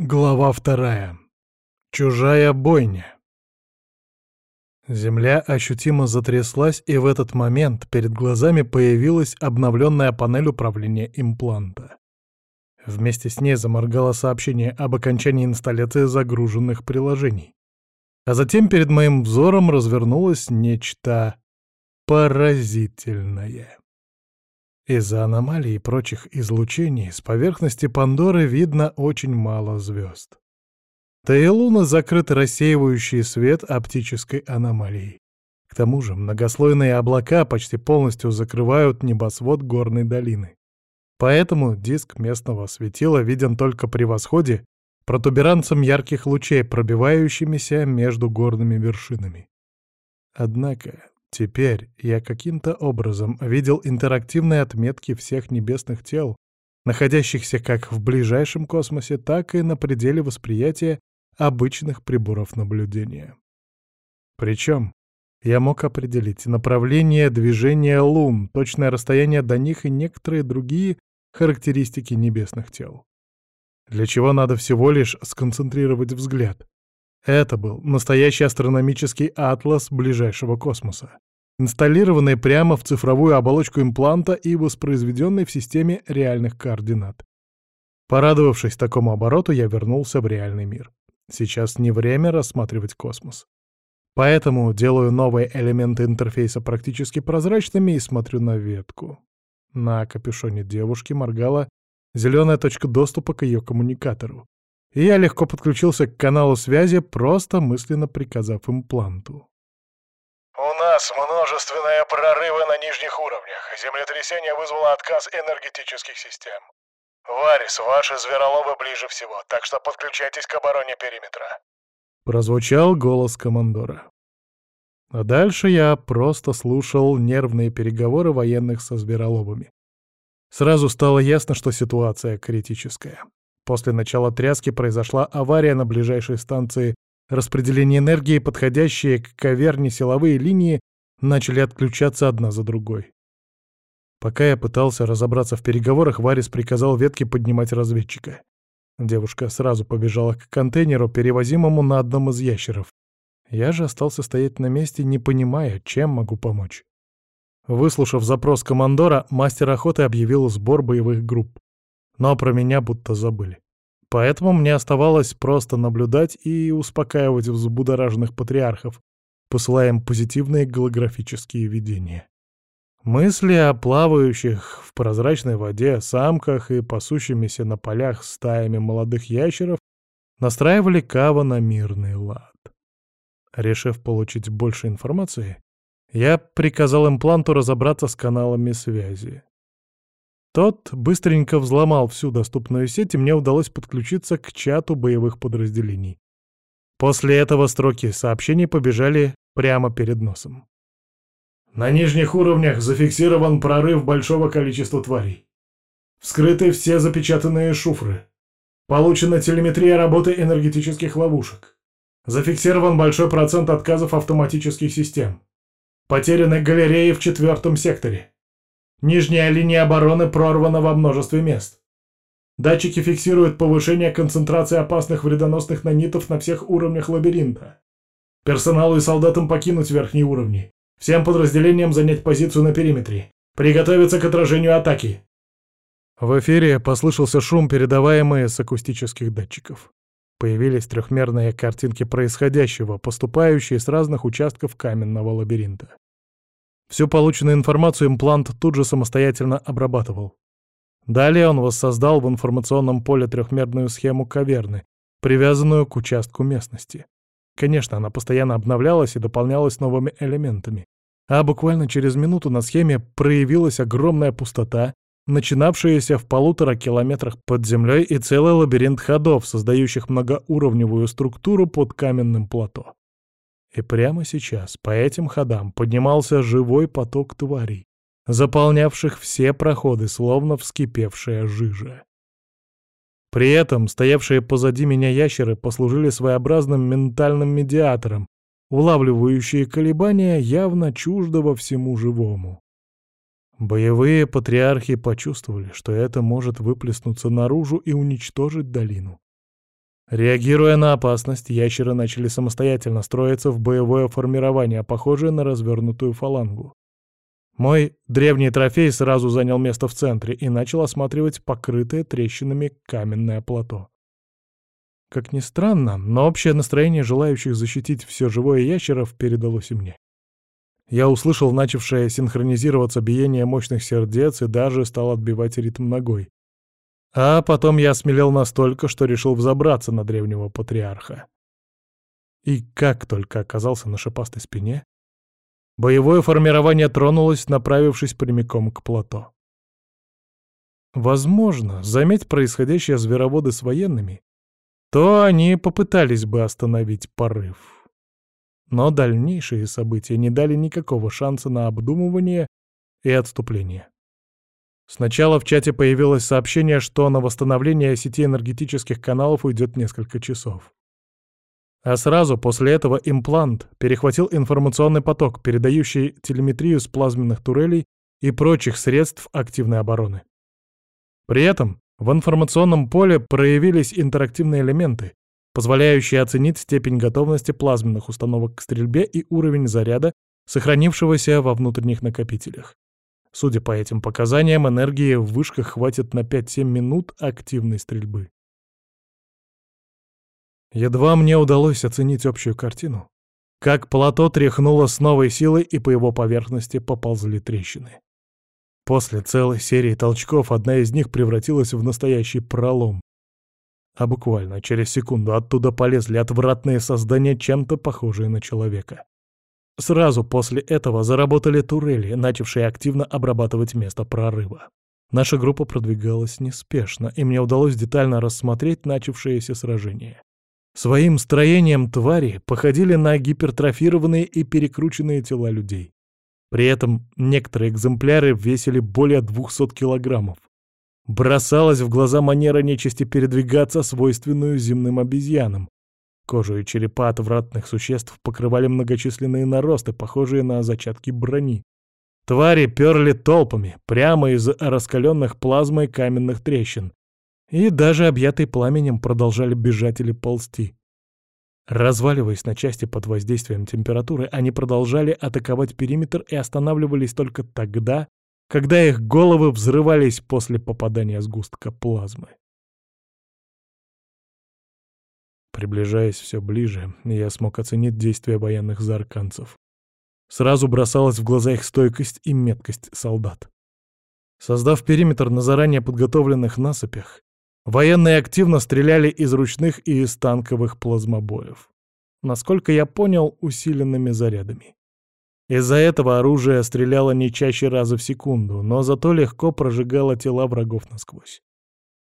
Глава вторая. Чужая бойня. Земля ощутимо затряслась, и в этот момент перед глазами появилась обновленная панель управления импланта. Вместе с ней заморгало сообщение об окончании инсталляции загруженных приложений. А затем перед моим взором развернулось нечто поразительное. Из-за аномалий и прочих излучений с поверхности Пандоры видно очень мало звезд. Да и луны закрыты рассеивающий свет оптической аномалией. К тому же многослойные облака почти полностью закрывают небосвод горной долины. Поэтому диск местного светила виден только при восходе протуберанцем ярких лучей, пробивающимися между горными вершинами. Однако Теперь я каким-то образом видел интерактивные отметки всех небесных тел, находящихся как в ближайшем космосе, так и на пределе восприятия обычных приборов наблюдения. Причем я мог определить направление движения лун, точное расстояние до них и некоторые другие характеристики небесных тел. Для чего надо всего лишь сконцентрировать взгляд. Это был настоящий астрономический атлас ближайшего космоса, инсталлированный прямо в цифровую оболочку импланта и воспроизведенный в системе реальных координат. Порадовавшись такому обороту, я вернулся в реальный мир. Сейчас не время рассматривать космос. Поэтому делаю новые элементы интерфейса практически прозрачными и смотрю на ветку. На капюшоне девушки моргала зеленая точка доступа к ее коммуникатору и я легко подключился к каналу связи, просто мысленно приказав импланту. «У нас множественные прорывы на нижних уровнях. Землетрясение вызвало отказ энергетических систем. Варис, ваши звероловы ближе всего, так что подключайтесь к обороне периметра». Прозвучал голос командора. А дальше я просто слушал нервные переговоры военных со звероловыми. Сразу стало ясно, что ситуация критическая. После начала тряски произошла авария на ближайшей станции распределения энергии, подходящие к каверне силовые линии начали отключаться одна за другой. Пока я пытался разобраться в переговорах, Варис приказал ветке поднимать разведчика. Девушка сразу побежала к контейнеру, перевозимому на одном из ящеров. Я же остался стоять на месте, не понимая, чем могу помочь. Выслушав запрос командора, мастер охоты объявил сбор боевых групп но про меня будто забыли. Поэтому мне оставалось просто наблюдать и успокаивать взбудораженных патриархов, посылая им позитивные голографические видения. Мысли о плавающих в прозрачной воде самках и пасущимися на полях стаями молодых ящеров настраивали Кава на мирный лад. Решив получить больше информации, я приказал импланту разобраться с каналами связи. Тот быстренько взломал всю доступную сеть, и мне удалось подключиться к чату боевых подразделений. После этого строки сообщений побежали прямо перед носом. На нижних уровнях зафиксирован прорыв большого количества тварей. Вскрыты все запечатанные шуфры. Получена телеметрия работы энергетических ловушек. Зафиксирован большой процент отказов автоматических систем. Потеряны галереи в четвертом секторе. Нижняя линия обороны прорвана во множестве мест. Датчики фиксируют повышение концентрации опасных вредоносных нанитов на всех уровнях лабиринта. Персоналу и солдатам покинуть верхние уровни. Всем подразделениям занять позицию на периметре. Приготовиться к отражению атаки. В эфире послышался шум, передаваемый с акустических датчиков. Появились трехмерные картинки происходящего, поступающие с разных участков каменного лабиринта. Всю полученную информацию имплант тут же самостоятельно обрабатывал. Далее он воссоздал в информационном поле трехмерную схему каверны, привязанную к участку местности. Конечно, она постоянно обновлялась и дополнялась новыми элементами. А буквально через минуту на схеме проявилась огромная пустота, начинавшаяся в полутора километрах под землей и целый лабиринт ходов, создающих многоуровневую структуру под каменным плато. И прямо сейчас по этим ходам поднимался живой поток тварей, заполнявших все проходы, словно вскипевшая жижа. При этом стоявшие позади меня ящеры послужили своеобразным ментальным медиатором, улавливающие колебания явно чуждого всему живому. Боевые патриархи почувствовали, что это может выплеснуться наружу и уничтожить долину. Реагируя на опасность, ящеры начали самостоятельно строиться в боевое формирование, похожее на развернутую фалангу. Мой древний трофей сразу занял место в центре и начал осматривать покрытое трещинами каменное плато. Как ни странно, но общее настроение желающих защитить все живое ящеров передалось и мне. Я услышал начавшее синхронизироваться биение мощных сердец и даже стал отбивать ритм ногой. А потом я осмелел настолько, что решил взобраться на древнего патриарха. И как только оказался на шипастой спине, боевое формирование тронулось, направившись прямиком к плато. Возможно, заметь происходящее звероводы с военными, то они попытались бы остановить порыв. Но дальнейшие события не дали никакого шанса на обдумывание и отступление. Сначала в чате появилось сообщение, что на восстановление сети энергетических каналов уйдет несколько часов. А сразу после этого имплант перехватил информационный поток, передающий телеметрию с плазменных турелей и прочих средств активной обороны. При этом в информационном поле проявились интерактивные элементы, позволяющие оценить степень готовности плазменных установок к стрельбе и уровень заряда, сохранившегося во внутренних накопителях. Судя по этим показаниям, энергии в вышках хватит на 5-7 минут активной стрельбы. Едва мне удалось оценить общую картину, как плато тряхнуло с новой силой, и по его поверхности поползли трещины. После целой серии толчков одна из них превратилась в настоящий пролом. А буквально через секунду оттуда полезли отвратные создания, чем-то похожие на человека. Сразу после этого заработали турели, начавшие активно обрабатывать место прорыва. Наша группа продвигалась неспешно, и мне удалось детально рассмотреть начавшееся сражение. Своим строением твари походили на гипертрофированные и перекрученные тела людей. При этом некоторые экземпляры весили более 200 килограммов. Бросалась в глаза манера нечисти передвигаться, свойственную земным обезьянам, Кожу и черепа отвратных существ покрывали многочисленные наросты, похожие на зачатки брони. Твари перли толпами, прямо из раскаленных плазмой каменных трещин. И даже объятые пламенем продолжали бежать или ползти. Разваливаясь на части под воздействием температуры, они продолжали атаковать периметр и останавливались только тогда, когда их головы взрывались после попадания сгустка плазмы. Приближаясь все ближе, я смог оценить действия военных зарканцев. Сразу бросалась в глаза их стойкость и меткость солдат. Создав периметр на заранее подготовленных насыпях, военные активно стреляли из ручных и из танковых плазмобоев. Насколько я понял, усиленными зарядами. Из-за этого оружие стреляло не чаще раза в секунду, но зато легко прожигало тела врагов насквозь.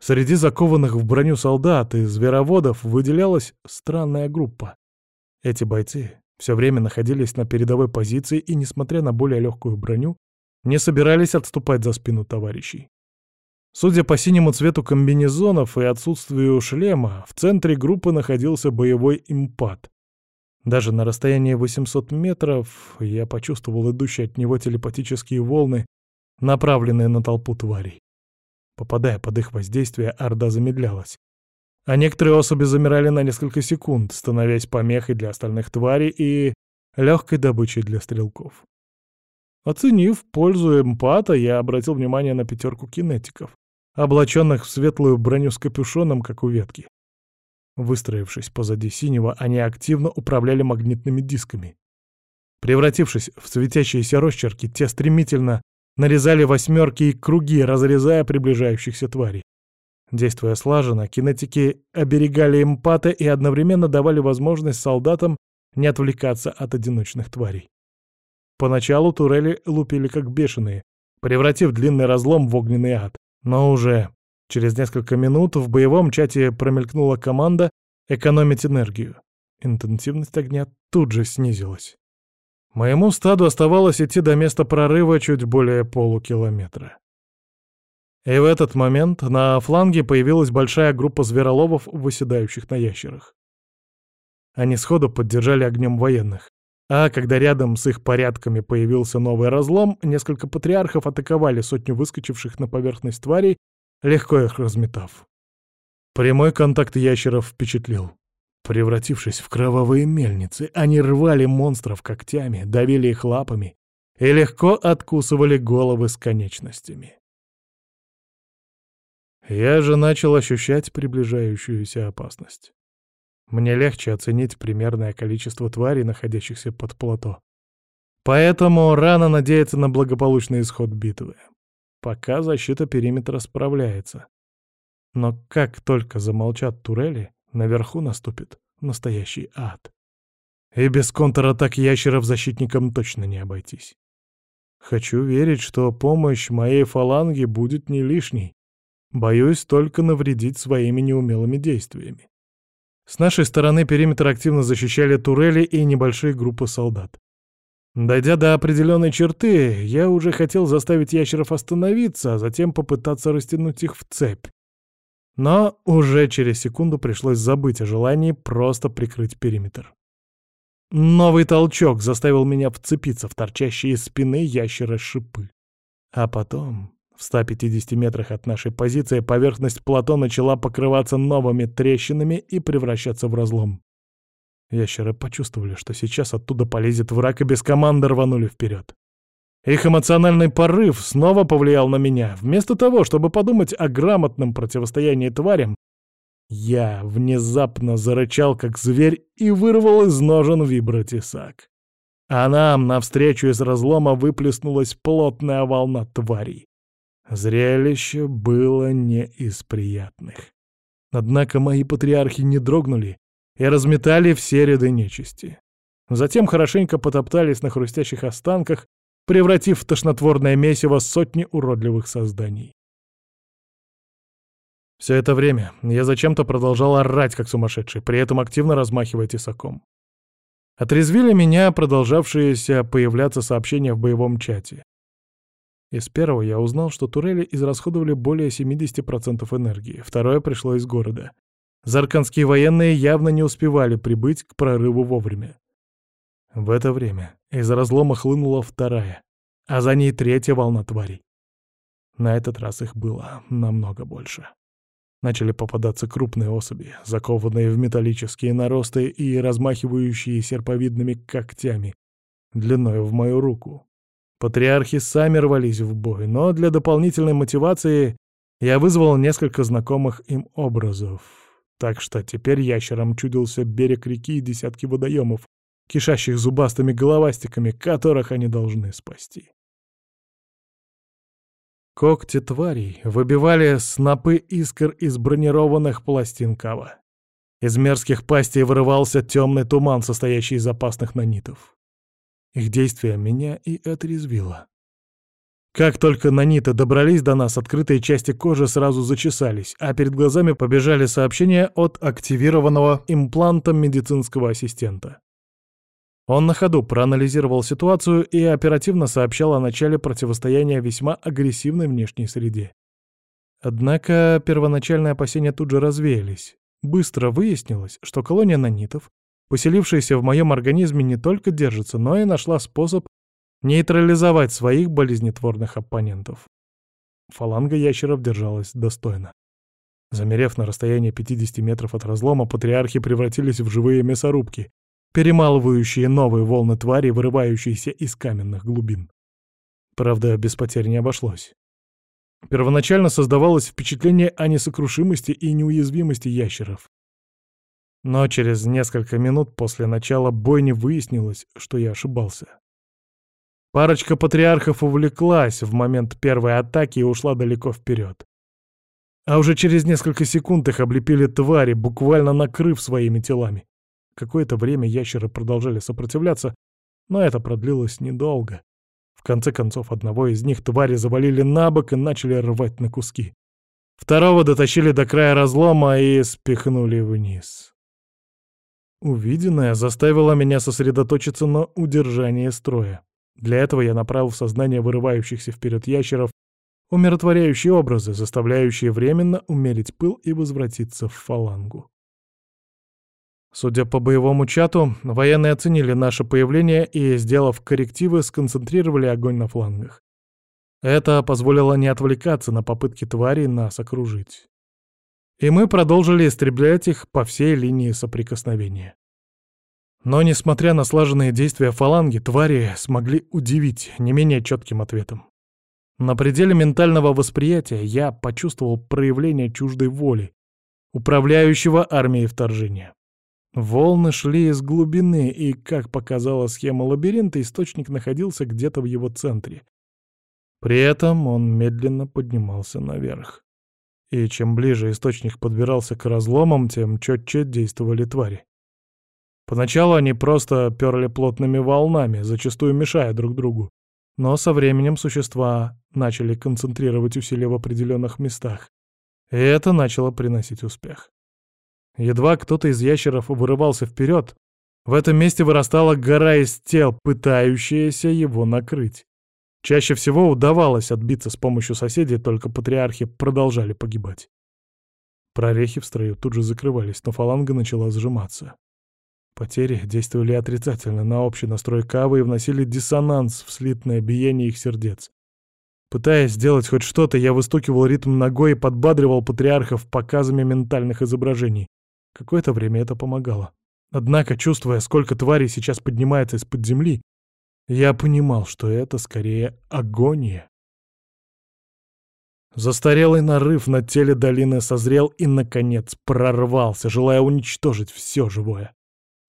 Среди закованных в броню солдат и звероводов выделялась странная группа. Эти бойцы все время находились на передовой позиции и, несмотря на более легкую броню, не собирались отступать за спину товарищей. Судя по синему цвету комбинезонов и отсутствию шлема, в центре группы находился боевой импат. Даже на расстоянии 800 метров я почувствовал идущие от него телепатические волны, направленные на толпу тварей. Попадая под их воздействие, Орда замедлялась. А некоторые особи замирали на несколько секунд, становясь помехой для остальных тварей и легкой добычей для стрелков. Оценив пользу эмпата, я обратил внимание на пятерку кинетиков, облаченных в светлую броню с капюшоном, как у ветки. Выстроившись позади синего, они активно управляли магнитными дисками. Превратившись в светящиеся росчерки, те стремительно нарезали восьмерки и круги, разрезая приближающихся тварей. Действуя слаженно, кинетики оберегали эмпата и одновременно давали возможность солдатам не отвлекаться от одиночных тварей. Поначалу турели лупили как бешеные, превратив длинный разлом в огненный ад. Но уже через несколько минут в боевом чате промелькнула команда «экономить энергию». Интенсивность огня тут же снизилась. Моему стаду оставалось идти до места прорыва чуть более полукилометра. И в этот момент на фланге появилась большая группа звероловов, выседающих на ящерах. Они сходу поддержали огнем военных. А когда рядом с их порядками появился новый разлом, несколько патриархов атаковали сотню выскочивших на поверхность тварей, легко их разметав. Прямой контакт ящеров впечатлил. Превратившись в кровавые мельницы, они рвали монстров когтями, давили их лапами и легко откусывали головы с конечностями. Я же начал ощущать приближающуюся опасность. Мне легче оценить примерное количество тварей, находящихся под плато. Поэтому рано надеяться на благополучный исход битвы. Пока защита периметра справляется. Но как только замолчат турели, наверху наступит настоящий ад. И без контратак ящеров защитникам точно не обойтись. Хочу верить, что помощь моей фаланги будет не лишней. Боюсь только навредить своими неумелыми действиями. С нашей стороны периметр активно защищали турели и небольшие группы солдат. Дойдя до определенной черты, я уже хотел заставить ящеров остановиться, а затем попытаться растянуть их в цепь. Но уже через секунду пришлось забыть о желании просто прикрыть периметр. Новый толчок заставил меня вцепиться в торчащие из спины ящера шипы. А потом в 150 метрах от нашей позиции поверхность плато начала покрываться новыми трещинами и превращаться в разлом. Ящеры почувствовали, что сейчас оттуда полезет враг, и без команды рванули вперед. Их эмоциональный порыв снова повлиял на меня. Вместо того, чтобы подумать о грамотном противостоянии тварям, я внезапно зарычал, как зверь, и вырвал из ножен вибротесак. А нам навстречу из разлома выплеснулась плотная волна тварей. Зрелище было не из приятных. Однако мои патриархи не дрогнули и разметали все ряды нечисти. Затем хорошенько потоптались на хрустящих останках, превратив в тошнотворное месиво сотни уродливых созданий. Все это время я зачем-то продолжал орать, как сумасшедший, при этом активно размахивая тесаком. Отрезвили меня продолжавшиеся появляться сообщения в боевом чате. Из первого я узнал, что турели израсходовали более 70% энергии, второе пришло из города. Зарканские военные явно не успевали прибыть к прорыву вовремя. В это время из разлома хлынула вторая, а за ней третья волна тварей. На этот раз их было намного больше. Начали попадаться крупные особи, закованные в металлические наросты и размахивающие серповидными когтями, длиной в мою руку. Патриархи сами рвались в бой, но для дополнительной мотивации я вызвал несколько знакомых им образов. Так что теперь ящерам чудился берег реки и десятки водоемов, кишащих зубастыми головастиками, которых они должны спасти. Когти тварей выбивали снопы искр из бронированных пластин кава. Из мерзких пастей вырывался темный туман, состоящий из опасных нанитов. Их действие меня и отрезвило. Как только наниты добрались до нас, открытые части кожи сразу зачесались, а перед глазами побежали сообщения от активированного имплантом медицинского ассистента. Он на ходу проанализировал ситуацию и оперативно сообщал о начале противостояния весьма агрессивной внешней среде. Однако первоначальные опасения тут же развеялись. Быстро выяснилось, что колония нанитов поселившаяся в моем организме, не только держится, но и нашла способ нейтрализовать своих болезнетворных оппонентов. Фаланга ящеров держалась достойно. Замерев на расстоянии 50 метров от разлома, патриархи превратились в живые мясорубки, перемалывающие новые волны твари, вырывающиеся из каменных глубин. Правда, без потерь не обошлось. Первоначально создавалось впечатление о несокрушимости и неуязвимости ящеров. Но через несколько минут после начала бойни выяснилось, что я ошибался. Парочка патриархов увлеклась в момент первой атаки и ушла далеко вперед. А уже через несколько секунд их облепили твари, буквально накрыв своими телами. Какое-то время ящеры продолжали сопротивляться, но это продлилось недолго. В конце концов, одного из них твари завалили на бок и начали рвать на куски. Второго дотащили до края разлома и спихнули вниз. Увиденное заставило меня сосредоточиться на удержании строя. Для этого я направил в сознание вырывающихся вперед ящеров умиротворяющие образы, заставляющие временно умерить пыл и возвратиться в фалангу. Судя по боевому чату, военные оценили наше появление и, сделав коррективы, сконцентрировали огонь на флангах. Это позволило не отвлекаться на попытки тварей нас окружить. И мы продолжили истреблять их по всей линии соприкосновения. Но, несмотря на слаженные действия фаланги, твари смогли удивить не менее четким ответом. На пределе ментального восприятия я почувствовал проявление чуждой воли, управляющего армией вторжения. Волны шли из глубины, и, как показала схема лабиринта, источник находился где-то в его центре. При этом он медленно поднимался наверх. И чем ближе источник подбирался к разломам, тем четче действовали твари. Поначалу они просто перли плотными волнами, зачастую мешая друг другу. Но со временем существа начали концентрировать усилия в определенных местах. И это начало приносить успех. Едва кто-то из ящеров вырывался вперед, в этом месте вырастала гора из тел, пытающаяся его накрыть. Чаще всего удавалось отбиться с помощью соседей, только патриархи продолжали погибать. Прорехи в строю тут же закрывались, но фаланга начала сжиматься. Потери действовали отрицательно на общий настрой Кавы и вносили диссонанс в слитное биение их сердец. Пытаясь сделать хоть что-то, я выстукивал ритм ногой и подбадривал патриархов показами ментальных изображений. Какое-то время это помогало. Однако, чувствуя, сколько тварей сейчас поднимается из-под земли, я понимал, что это скорее агония. Застарелый нарыв на теле долины созрел и, наконец, прорвался, желая уничтожить все живое.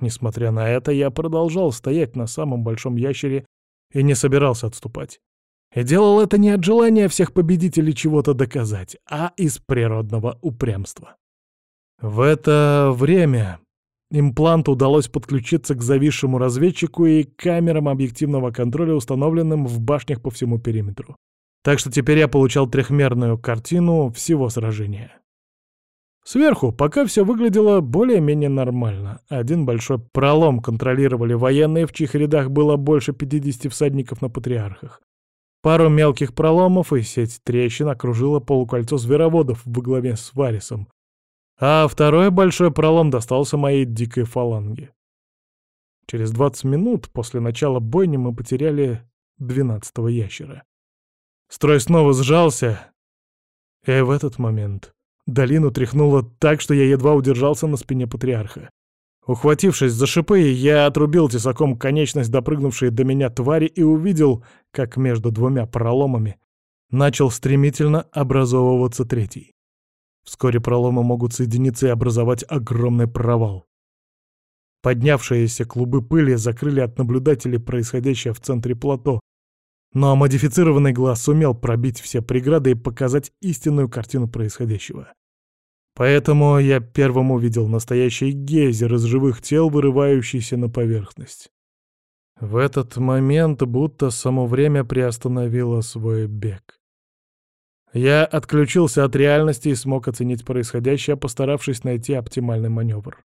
Несмотря на это, я продолжал стоять на самом большом ящере и не собирался отступать. И делал это не от желания всех победителей чего-то доказать, а из природного упрямства. В это время импланту удалось подключиться к зависшему разведчику и камерам объективного контроля, установленным в башнях по всему периметру. Так что теперь я получал трехмерную картину всего сражения. Сверху пока все выглядело более-менее нормально. Один большой пролом контролировали военные, в чьих рядах было больше 50 всадников на патриархах. Пару мелких проломов и сеть трещин окружила полукольцо звероводов во главе с Варисом. А второй большой пролом достался моей дикой фаланге. Через 20 минут после начала бойни мы потеряли 12-го ящера. Строй снова сжался, и в этот момент Долину тряхнуло так, что я едва удержался на спине патриарха. Ухватившись за шипы, я отрубил тесаком конечность допрыгнувшей до меня твари и увидел, как между двумя проломами начал стремительно образовываться третий. Вскоре проломы могут соединиться и образовать огромный провал. Поднявшиеся клубы пыли закрыли от наблюдателей происходящее в центре плато, но модифицированный глаз сумел пробить все преграды и показать истинную картину происходящего. Поэтому я первым увидел настоящий гейзер из живых тел, вырывающийся на поверхность. В этот момент будто само время приостановило свой бег. Я отключился от реальности и смог оценить происходящее, постаравшись найти оптимальный маневр.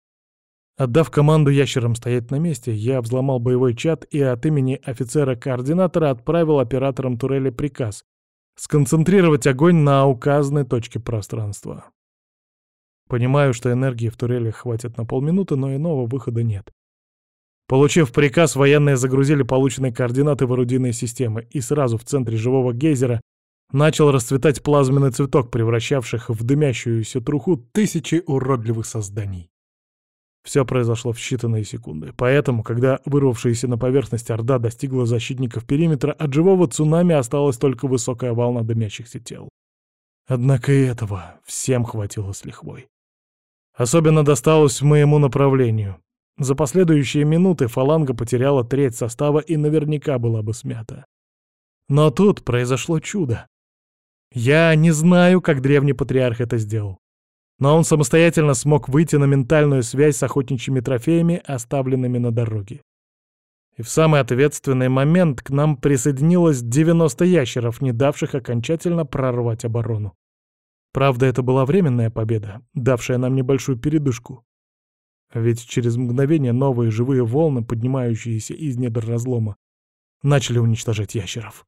Отдав команду ящерам стоять на месте, я взломал боевой чат и от имени офицера-координатора отправил операторам турели приказ сконцентрировать огонь на указанной точке пространства. Понимаю, что энергии в турелях хватит на полминуты, но иного выхода нет. Получив приказ, военные загрузили полученные координаты в орудийные системы, и сразу в центре живого гейзера начал расцветать плазменный цветок, превращавших в дымящуюся труху тысячи уродливых созданий. Все произошло в считанные секунды. Поэтому, когда вырвавшаяся на поверхность Орда достигла защитников периметра, от живого цунами осталась только высокая волна дымящихся тел. Однако и этого всем хватило с лихвой. Особенно досталось моему направлению. За последующие минуты фаланга потеряла треть состава и наверняка была бы смята. Но тут произошло чудо. Я не знаю, как древний патриарх это сделал. Но он самостоятельно смог выйти на ментальную связь с охотничьими трофеями, оставленными на дороге. И в самый ответственный момент к нам присоединилось 90 ящеров, не давших окончательно прорвать оборону. Правда, это была временная победа, давшая нам небольшую передышку. Ведь через мгновение новые живые волны, поднимающиеся из недр разлома, начали уничтожать ящеров.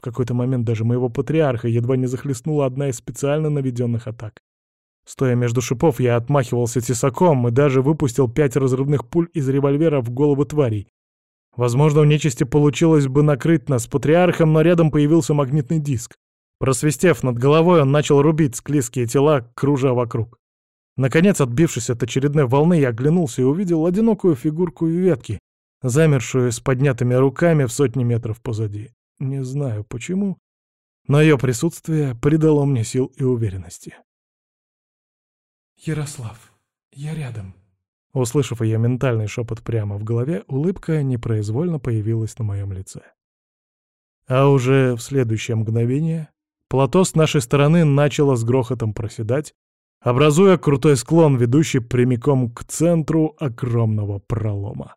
В какой-то момент даже моего патриарха едва не захлестнула одна из специально наведенных атак. Стоя между шипов, я отмахивался тесаком и даже выпустил пять разрывных пуль из револьвера в головы тварей. Возможно, у нечисти получилось бы накрыть нас патриархом, но рядом появился магнитный диск. Просвистев над головой, он начал рубить склизкие тела, кружа вокруг. Наконец, отбившись от очередной волны, я оглянулся и увидел одинокую фигурку ветки, замершую с поднятыми руками в сотни метров позади. Не знаю почему, но ее присутствие придало мне сил и уверенности. «Ярослав, я рядом». Услышав ее ментальный шепот прямо в голове, улыбка непроизвольно появилась на моем лице. А уже в следующее мгновение плато с нашей стороны начало с грохотом проседать, образуя крутой склон, ведущий прямиком к центру огромного пролома.